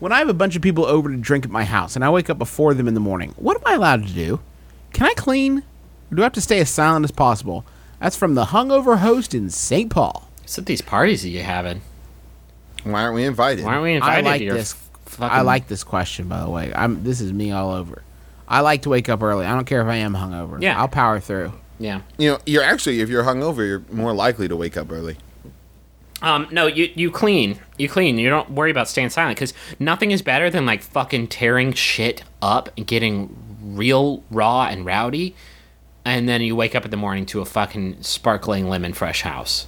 when I have a bunch of people over to drink at my house and I wake up before them in the morning, what am I allowed to do? Can I clean? Or do I have to stay as silent as possible? That's from the hungover host in St. Paul. What's at these parties that you're having? Why aren't we invited? Why aren't we I invited? like to this. fucking- I like this question, by the way. I'm. This is me all over. I like to wake up early. I don't care if I am hungover. Yeah. I'll power through. Yeah. You know, you're actually if you're hungover, you're more likely to wake up early. Um, no, you you clean, you clean. You don't worry about staying silent because nothing is better than like fucking tearing shit up and getting real raw and rowdy, and then you wake up in the morning to a fucking sparkling lemon fresh house.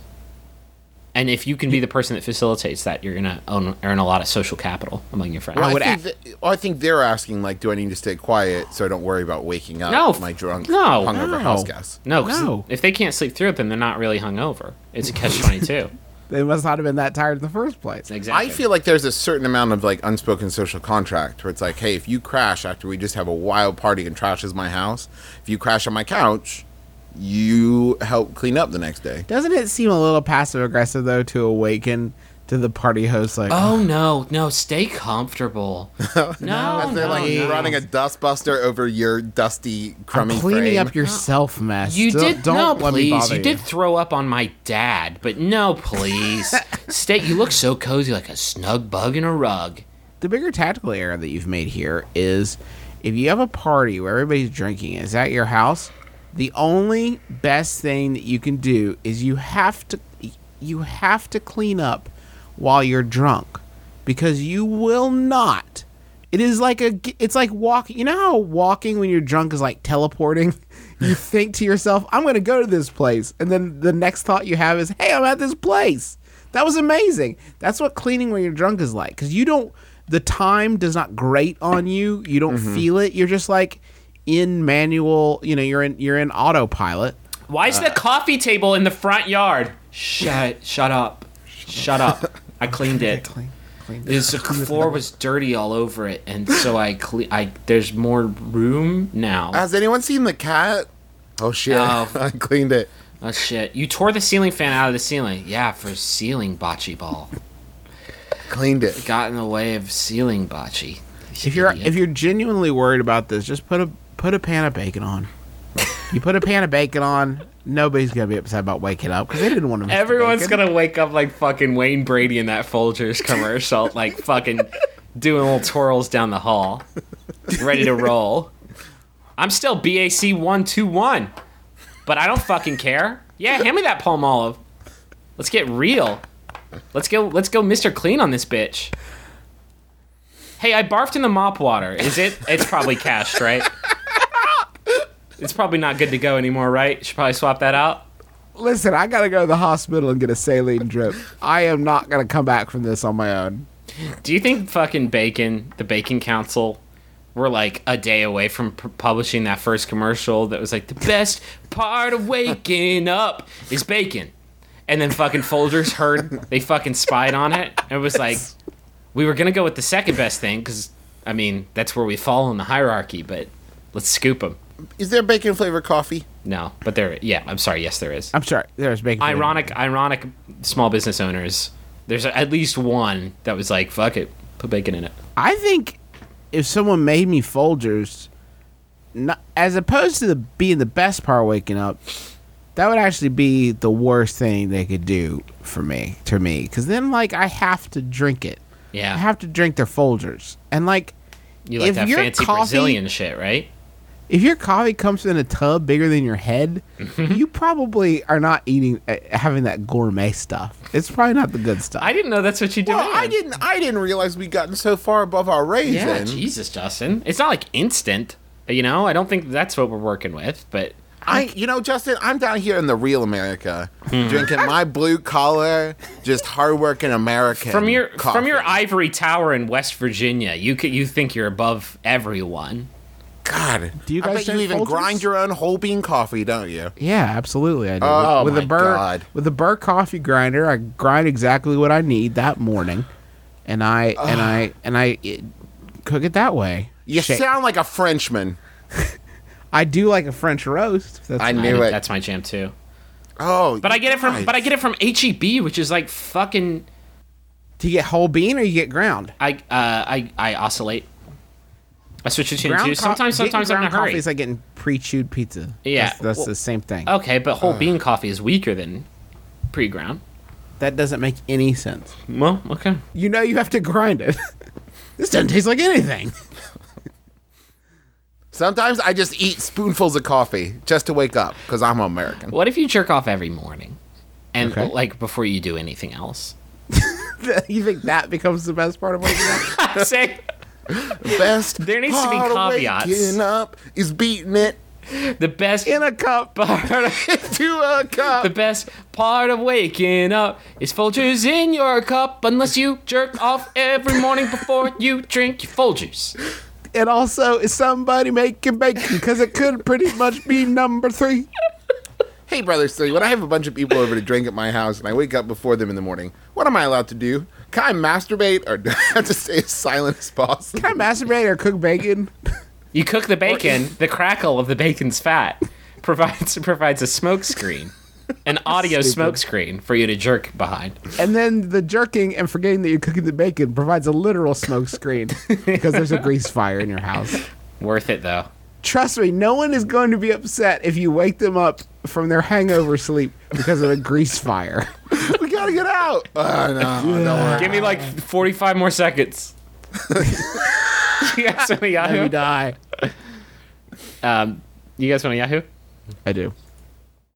And if you can be the person that facilitates that, you're gonna own, earn a lot of social capital among your friends. Well, I, would think that, well, I think they're asking like, do I need to stay quiet so I don't worry about waking up No, my drunk, no, hungover no. house guests? no, 'cause No. if they can't sleep through it, then they're not really hungover. It's a catch twenty two. They must not have been that tired in the first place. Exactly. I feel like there's a certain amount of like unspoken social contract where it's like, hey, if you crash after we just have a wild party and trashes my house, if you crash on my couch, you help clean up the next day. Doesn't it seem a little passive aggressive though to awaken to the party host like, Oh no, no, stay comfortable. no, As they're no, like no. running a dustbuster over your dusty, I'm crummy cleaning frame. up your self mess. You Don't- did don't no, let me please. bother You did throw up on my dad, but no, please. Stay. You look so cozy, like a snug bug in a rug. the bigger tactical error that you've made here is if you have a party where everybody's drinking is at your house the only best thing that you can do is you have to you have to clean up while you're drunk. Because you will not. It is like a it's like walking you know how walking when you're drunk is like teleporting? You think to yourself i'm going to go to this place. And then the next thought you have is hey i'm at this place. That was amazing. That's what cleaning when you're drunk is like. Because you don't the time does not grate on you. You don't mm-hmm. feel it. You're just like in manual you know you're in you're in autopilot. Why is the uh, coffee table in the front yard? Shut. Shut up. Shut up. I cleaned it. clean, clean. This the floor was dirty all over it, and so I cle- I there's more room now. Has anyone seen the cat? Oh shit! Oh. I cleaned it. Oh shit! You tore the ceiling fan out of the ceiling. Yeah, for ceiling bocce ball. Cleaned it. Got in the way of ceiling bocce. if you're Idiot. if you're genuinely worried about this just put a put a pan of bacon on you put a pan of bacon on nobody's gonna be upset about waking up because they didn't want to Everyone's gonna wake up like fucking Wayne Brady in that Folgers commercial, like fucking doing little twirls down the hall, ready to roll. I'm still BAC one two one, but I don't fucking care. Yeah, hand me that Palmolive. Let's get real. Let's go. Let's go, Mr. Clean on this bitch. Hey, I barfed in the mop water. Is it? It's probably cached, right? It's probably not good to go anymore, right? Should probably swap that out. listen i gotta go to the hospital and get a saline drip i am not gonna come back from this on my own Do you think fucking Bacon, the Bacon Council, were like a day away from p- publishing that first commercial that was like the best part of waking up is bacon, and then fucking Folgers heard they fucking spied on it and it was like we were gonna go with the second best thing because I mean that's where we fall in the hierarchy, but let's scoop them. Is there bacon flavored coffee? No, but there, yeah, I'm sorry, yes there is. i'm sorry there's bacon Ironic, ironic small business owners. There's at least one that was like, fuck it, put bacon in it. i think if someone made me folgers not, as opposed to the being the best part of waking up that would actually be the worst thing they could do for me to me because then like i have to drink it Yeah. I have to drink their Folgers. And like, You like If that your fancy coffee- Brazilian shit, right? If your coffee comes in a tub bigger than your head, Mm-hmm. you probably are not eating, uh, having that gourmet stuff. It's probably not the good stuff. I didn't know that's what you do. Well, I didn't. I didn't realize we'd gotten so far above our raisin. Yeah, Jesus, Justin. It's not like instant. You know, I don't think that's what we're working with, but I, you know, Justin, I'm down here in the real America, Hmm. drinking my blue collar, just hardworking American. from your coffee. from your ivory tower in West Virginia, you could you think you're above everyone. God, Do you I guys bet you even Folgers? grind your own whole bean coffee, don't you? yeah, absolutely. I do. Oh, with my the Burr, God. with the Burr coffee grinder, I grind exactly what I need that morning, and I and I and I it, cook it that way. You Sha- sound like a Frenchman. I do like a French roast. That's I I knew think it. That's my jam too. Oh, But I get it from God. but I get it from HEB, which is like fucking Do you get whole bean or you get ground? I uh, I I oscillate. I switch between Ground two. co- Sometimes, getting sometimes I'm in a ground coffee is like getting pre-chewed pizza. Yeah, that's, that's well- the same thing. Okay, but whole bean coffee is weaker than pre-ground. That doesn't make any sense. Well, okay. You know you have to grind it. this doesn't taste like anything. Sometimes I just eat spoonfuls of coffee just to wake up because I'm American. What if you jerk off every morning, and Okay. like before you do anything else? you think that becomes the best part of waking up? Say Best There needs to be part of caveats. Waking up is beating it the best In a cup. part. Of, to a cup. the best part of waking up is Folgers in your cup. Unless you jerk off every morning before you drink your Folgers. And also, is somebody making bacon? Because it could pretty much be number three. Hey, brother, so when I have a bunch of people over to drink at my house and I wake up before them in the morning, what am I allowed to do? Can I masturbate or do I have to stay as silent as possible? Can I masturbate or cook bacon? You cook the bacon. The crackle of the bacon's fat provides provides a smoke screen, an audio smoke screen for you to jerk behind. And then the jerking and forgetting that you're cooking the bacon provides a literal smoke screen because there's a grease fire in your house. Worth it though. Trust me, no one is going to be upset if you wake them up from their hangover sleep because of a grease fire. we gotta get out. Uh, no, don't. Give me like 45 more seconds. you guys want a And you Yahoo? die. Um, you guys want a Yahoo? I do.